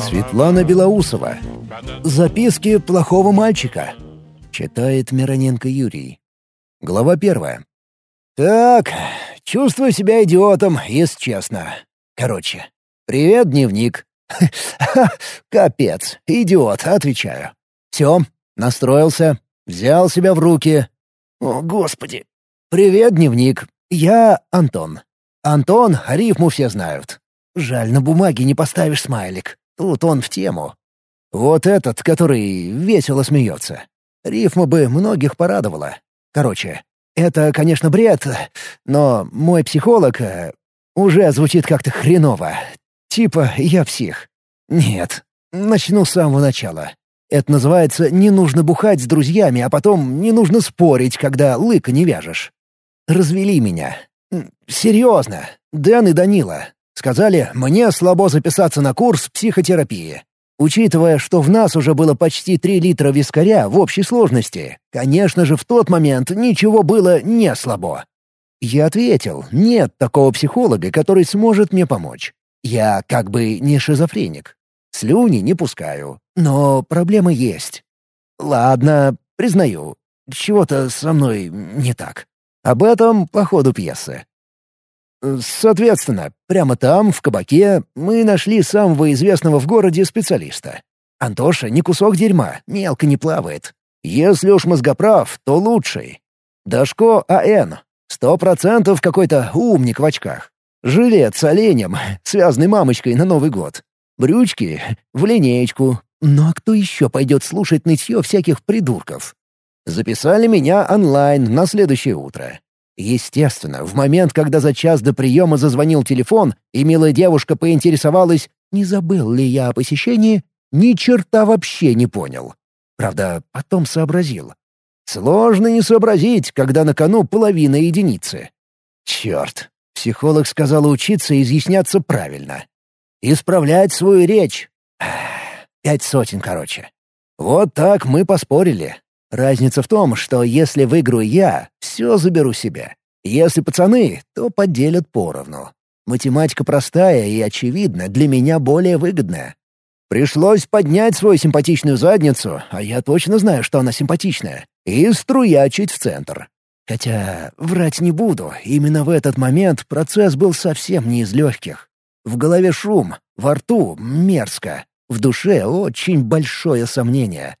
Светлана Белоусова. Записки плохого мальчика. Читает Мироненко Юрий. Глава первая. Так, чувствую себя идиотом, если честно. Короче, привет, дневник. Капец, идиот, отвечаю. Все, настроился, взял себя в руки. О, господи. Привет, дневник. Я Антон. Антон, рифму все знают. Жаль, на бумаге не поставишь смайлик. Тут он в тему. Вот этот, который весело смеется. Рифма бы многих порадовала. Короче, это, конечно, бред, но мой психолог э, уже звучит как-то хреново. Типа я псих. Нет, начну с самого начала. Это называется «не нужно бухать с друзьями, а потом не нужно спорить, когда лыка не вяжешь». Развели меня. Серьезно. Дэн и Данила. Сказали, мне слабо записаться на курс психотерапии. Учитывая, что в нас уже было почти три литра вискаря в общей сложности, конечно же, в тот момент ничего было не слабо. Я ответил, нет такого психолога, который сможет мне помочь. Я как бы не шизофреник. Слюни не пускаю, но проблемы есть. Ладно, признаю, чего-то со мной не так. Об этом по ходу пьесы. Соответственно, прямо там, в кабаке, мы нашли самого известного в городе специалиста. Антоша не кусок дерьма, мелко не плавает. Если уж мозгоправ, то лучший. Дашко А.Н. Сто процентов какой-то умник в очках. Жилет с оленем, связанный мамочкой на Новый год. Брючки в линеечку. Ну а кто еще пойдет слушать нытье всяких придурков? Записали меня онлайн на следующее утро. Естественно, в момент, когда за час до приема зазвонил телефон, и милая девушка поинтересовалась, не забыл ли я о посещении, ни черта вообще не понял. Правда, потом сообразил. Сложно не сообразить, когда на кону половина единицы. Черт, психолог сказал учиться и изъясняться правильно. Исправлять свою речь. Пять сотен, короче. Вот так мы поспорили. Разница в том, что если выиграю я, все заберу себе. Если пацаны, то поделят поровну. Математика простая и, очевидно, для меня более выгодная. Пришлось поднять свою симпатичную задницу, а я точно знаю, что она симпатичная, и струячить в центр. Хотя, врать не буду, именно в этот момент процесс был совсем не из легких. В голове шум, во рту мерзко, в душе очень большое сомнение.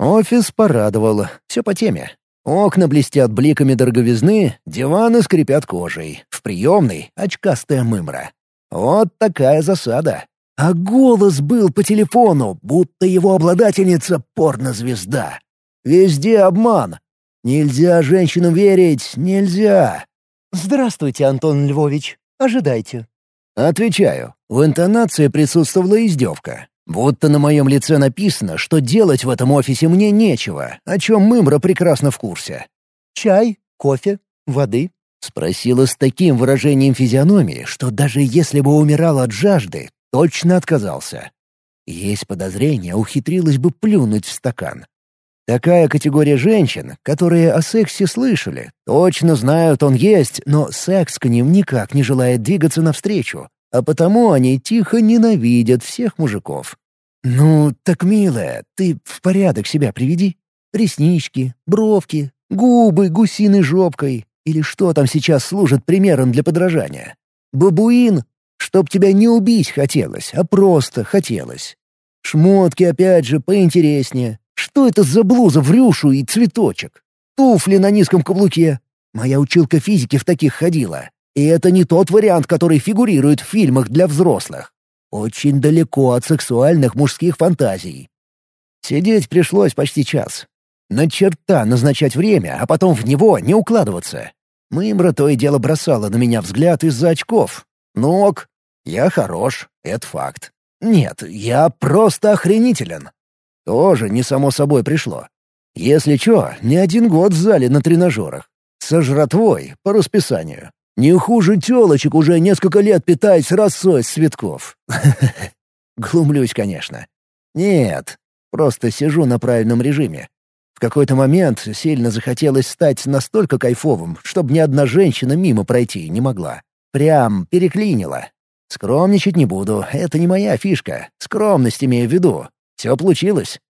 Офис порадовал, все по теме. Окна блестят бликами дороговизны, диваны скрипят кожей. В приемной — очкастая мымра. Вот такая засада. А голос был по телефону, будто его обладательница — порнозвезда. Везде обман. Нельзя женщинам верить, нельзя. «Здравствуйте, Антон Львович. Ожидайте». Отвечаю. В интонации присутствовала издевка. Будто на моем лице написано, что делать в этом офисе мне нечего, о чем Мымра прекрасно в курсе. «Чай? Кофе? Воды?» — спросила с таким выражением физиономии, что даже если бы умирал от жажды, точно отказался. Есть подозрение, ухитрилась бы плюнуть в стакан. Такая категория женщин, которые о сексе слышали, точно знают, он есть, но секс к ним никак не желает двигаться навстречу, а потому они тихо ненавидят всех мужиков. «Ну, так, милая, ты в порядок себя приведи. Реснички, бровки, губы гусиной жопкой. Или что там сейчас служит примером для подражания? Бабуин, чтоб тебя не убить хотелось, а просто хотелось. Шмотки, опять же, поинтереснее. Что это за блуза в рюшу и цветочек? Туфли на низком каблуке. Моя училка физики в таких ходила. И это не тот вариант, который фигурирует в фильмах для взрослых. Очень далеко от сексуальных мужских фантазий. Сидеть пришлось почти час. На черта назначать время, а потом в него не укладываться. Мымра то и дело бросала на меня взгляд из-за очков. Ну ок, я хорош, это факт. Нет, я просто охренителен. Тоже не само собой пришло. Если чё, не один год в зале на тренажерах. Со жратвой, по расписанию. Не хуже тёлочек уже несколько лет питаясь росой с цветков. Глумлюсь, конечно. Нет, Просто сижу на правильном режиме. В какой-то момент сильно захотелось стать настолько кайфовым, чтобы ни одна женщина мимо пройти не могла. Прям переклинило. Скромничать не буду, это не моя фишка. Скромность имею в виду. Все получилось.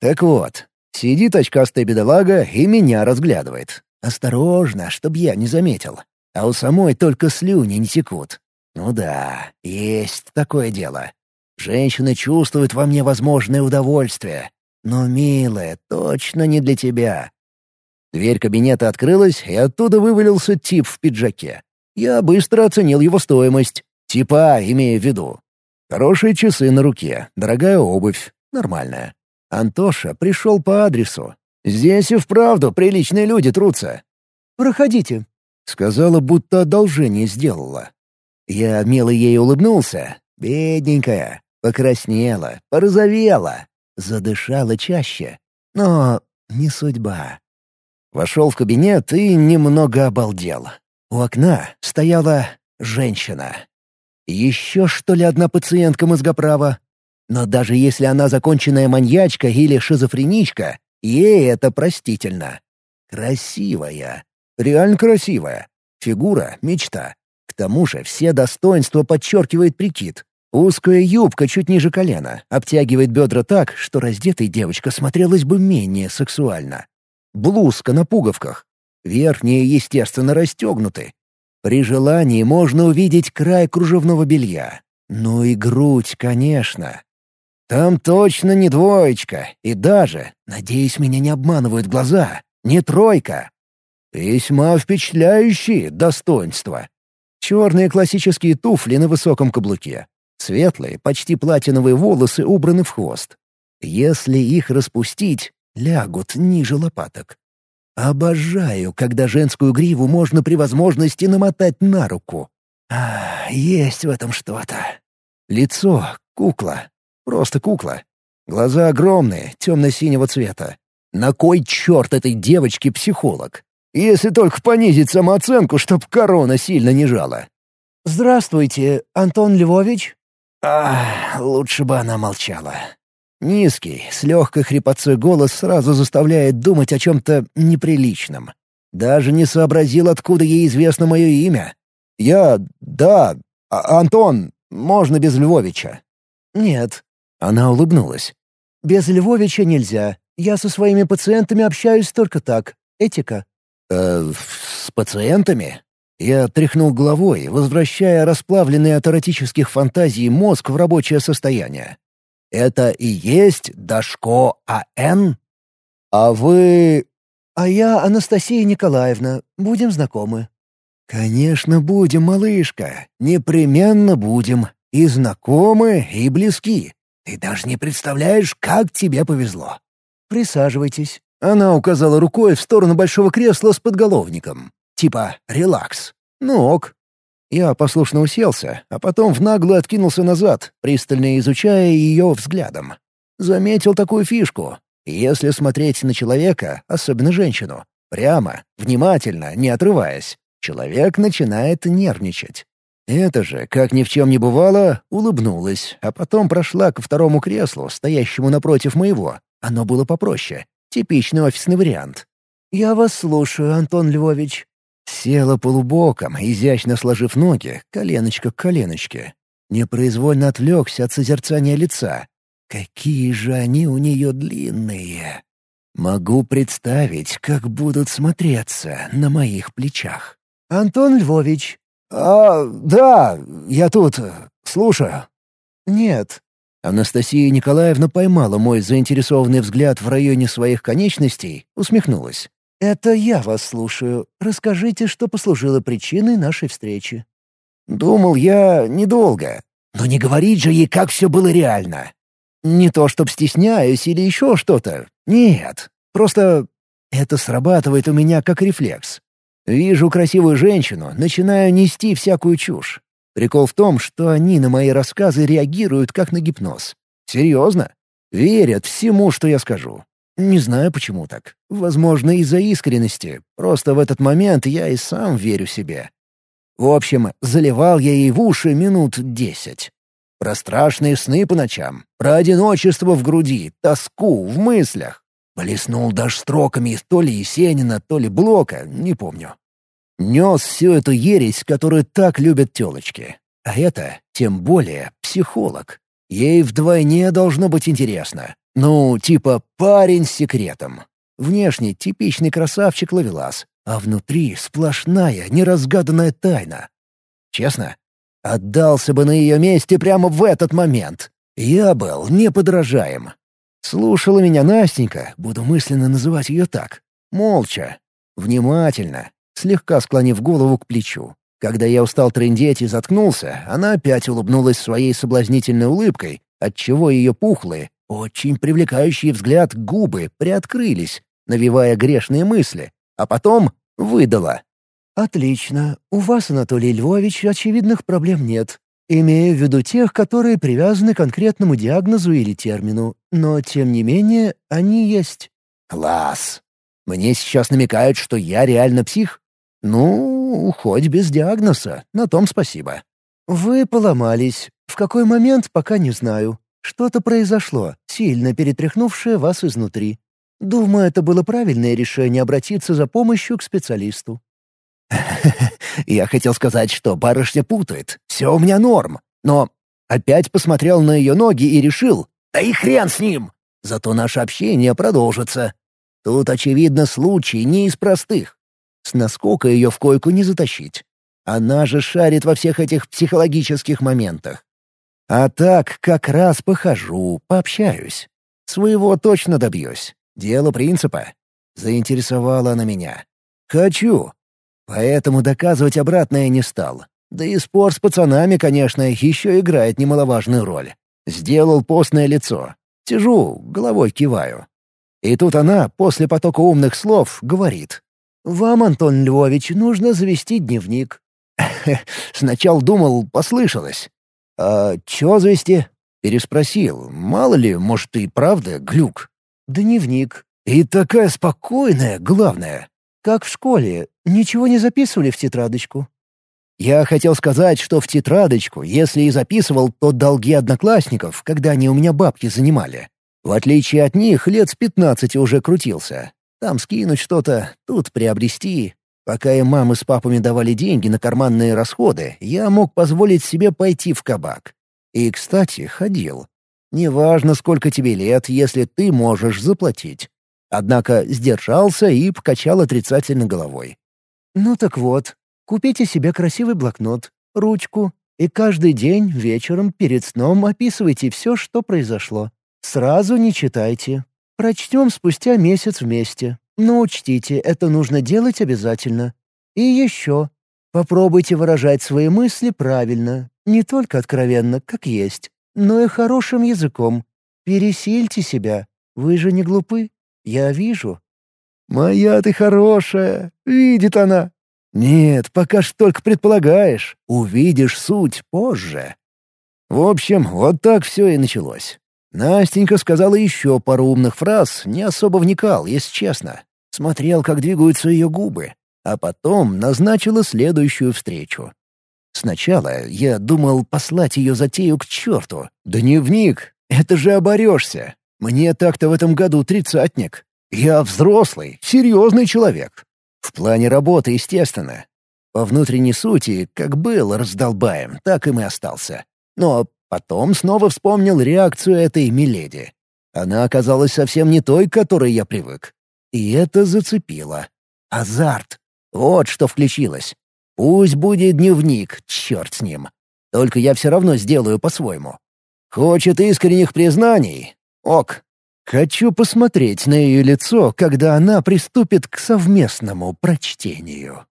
Так вот, сидит очкастая бедолага и меня разглядывает. Осторожно, чтоб я не заметил. А у самой только слюни не текут. Ну да, есть такое дело. Женщина чувствует во мне возможное удовольствие. Но, милая, точно не для тебя. Дверь кабинета открылась, и оттуда вывалился тип в пиджаке. Я быстро оценил его стоимость. Типа, имея в виду. Хорошие часы на руке, дорогая обувь, нормальная. Антоша пришел по адресу. Здесь и вправду приличные люди трутся. «Проходите», — сказала, будто одолжение сделала. Я мило ей улыбнулся. Бедненькая. Покраснела, порозовела. Задышала чаще. Но не судьба. Вошел в кабинет и немного обалдел. У окна стояла женщина. Еще что ли одна пациентка мозгоправа? Но даже если она законченная маньячка или шизофреничка, ей это простительно. Красивая. Реально красивая. Фигура — мечта. К тому же все достоинства подчеркивает прикид. Узкая юбка чуть ниже колена, обтягивает бедра так, что раздетой девочка смотрелась бы менее сексуально. Блузка на пуговках. Верхние, естественно, расстегнуты. При желании можно увидеть край кружевного белья. Ну и грудь, конечно. Там точно не двоечка, и даже, надеюсь, меня не обманывают глаза, не тройка. Весьма впечатляющие достоинства. Черные классические туфли на высоком каблуке. Светлые, почти платиновые волосы убраны в хвост. Если их распустить, лягут ниже лопаток. Обожаю, когда женскую гриву можно при возможности намотать на руку. А, есть в этом что-то. Лицо — кукла. Просто кукла. Глаза огромные, темно-синего цвета. На кой черт этой девочке психолог? Если только понизить самооценку, чтоб корона сильно не жала. «Здравствуйте, Антон Львович?» Ах, лучше бы она молчала. Низкий, с легкой хрипотцой голос сразу заставляет думать о чем-то неприличном. Даже не сообразил, откуда ей известно мое имя. «Я... да... А Антон... можно без Львовича?» «Нет». Она улыбнулась. «Без Львовича нельзя. Я со своими пациентами общаюсь только так. Этика». «Э, с пациентами?» Я тряхнул головой, возвращая расплавленный от эротических фантазий мозг в рабочее состояние. Это и есть Дашко А.Н.? А вы... А я Анастасия Николаевна. Будем знакомы. Конечно, будем, малышка. Непременно будем. И знакомы, и близки. Ты даже не представляешь, как тебе повезло. Присаживайтесь. Она указала рукой в сторону большого кресла с подголовником. Типа «релакс». Ну ок, я послушно уселся, а потом в нагло откинулся назад, пристально изучая ее взглядом. Заметил такую фишку. Если смотреть на человека, особенно женщину, прямо, внимательно, не отрываясь, человек начинает нервничать. Это же, как ни в чем не бывало, улыбнулась, а потом прошла ко второму креслу, стоящему напротив моего. Оно было попроще. Типичный офисный вариант. «Я вас слушаю, Антон Львович», Села полубоком, изящно сложив ноги, коленочка к коленочке. Непроизвольно отвлекся от созерцания лица. Какие же они у нее длинные! Могу представить, как будут смотреться на моих плечах. «Антон Львович». «А, да, я тут. Слушаю». «Нет». Анастасия Николаевна поймала мой заинтересованный взгляд в районе своих конечностей, усмехнулась. «Это я вас слушаю. Расскажите, что послужило причиной нашей встречи». «Думал я недолго. Но не говорить же ей, как все было реально. Не то, чтоб стесняюсь или еще что-то. Нет. Просто это срабатывает у меня как рефлекс. Вижу красивую женщину, начинаю нести всякую чушь. Прикол в том, что они на мои рассказы реагируют как на гипноз. Серьезно? Верят всему, что я скажу. Не знаю, почему так. Возможно, из-за искренности. Просто в этот момент я и сам верю себе. В общем, заливал я ей в уши минут десять. Про страшные сны по ночам, про одиночество в груди, тоску в мыслях. Блеснул даже строками то ли Есенина, то ли Блока, не помню. Нес всю эту ересь, которую так любят телочки. А это, тем более, психолог. Ей вдвойне должно быть интересно. Ну, типа парень с секретом. Внешне типичный красавчик-ловелас, а внутри сплошная, неразгаданная тайна. Честно, отдался бы на ее месте прямо в этот момент. Я был неподражаем. Слушала меня Настенька, буду мысленно называть ее так. Молча, внимательно, слегка склонив голову к плечу. Когда я устал трындеть и заткнулся, она опять улыбнулась своей соблазнительной улыбкой, отчего ее пухлые, очень привлекающие взгляд губы приоткрылись, навевая грешные мысли, а потом выдала. «Отлично. У вас, Анатолий Львович, очевидных проблем нет. Имею в виду тех, которые привязаны к конкретному диагнозу или термину, но, тем не менее, они есть». «Класс! Мне сейчас намекают, что я реально псих? Ну, хоть без диагноза, на том спасибо». «Вы поломались. В какой момент, пока не знаю. Что-то произошло, сильно перетряхнувшее вас изнутри. Думаю, это было правильное решение обратиться за помощью к специалисту. Я хотел сказать, что барышня путает. Все у меня норм. Но опять посмотрел на ее ноги и решил, да и хрен с ним. Зато наше общение продолжится. Тут, очевидно, случай не из простых. С наскока ее в койку не затащить. Она же шарит во всех этих психологических моментах. А так как раз похожу, пообщаюсь. Своего точно добьюсь. Дело принципа. Заинтересовала она меня. Хочу. Поэтому доказывать обратное не стал. Да и спор с пацанами, конечно, еще играет немаловажную роль. Сделал постное лицо. Сижу, головой киваю. И тут она, после потока умных слов, говорит. «Вам, Антон Львович, нужно завести дневник». Сначала думал, послышалось. «А чё завести?» — переспросил. «Мало ли, может, и правда глюк». Дневник. И такая спокойная, главное. Как в школе. Ничего не записывали в тетрадочку. Я хотел сказать, что в тетрадочку, если и записывал, то долги одноклассников, когда они у меня бабки занимали. В отличие от них, лет с пятнадцати уже крутился. Там скинуть что-то, тут приобрести. Пока и мамы с папами давали деньги на карманные расходы, я мог позволить себе пойти в кабак. И, кстати, ходил. Неважно, сколько тебе лет, если ты можешь заплатить. Однако сдержался и покачал отрицательно головой. «Ну так вот, купите себе красивый блокнот, ручку, и каждый день вечером перед сном описывайте все, что произошло. Сразу не читайте. Прочтем спустя месяц вместе. Но учтите, это нужно делать обязательно. И еще. Попробуйте выражать свои мысли правильно, не только откровенно, как есть, но и хорошим языком. Пересильте себя. Вы же не глупы. Я вижу». «Моя ты хорошая. Видит она». «Нет, пока ж только предполагаешь. Увидишь суть позже». В общем, вот так все и началось. Настенька сказала еще пару умных фраз, не особо вникал, если честно. Смотрел, как двигаются ее губы, а потом назначила следующую встречу. Сначала я думал послать ее затею к черту. Дневник — это же оборешься. Мне так-то в этом году тридцатник. Я взрослый, серьезный человек. В плане работы, естественно. По внутренней сути, как был раздолбаем, так и остался. Но потом снова вспомнил реакцию этой миледи. Она оказалась совсем не той, к которой я привык. И это зацепило. Азарт. Вот что включилось. Пусть будет дневник, черт с ним. Только я все равно сделаю по-своему. Хочет искренних признаний? Ок. Хочу посмотреть на ее лицо, когда она приступит к совместному прочтению.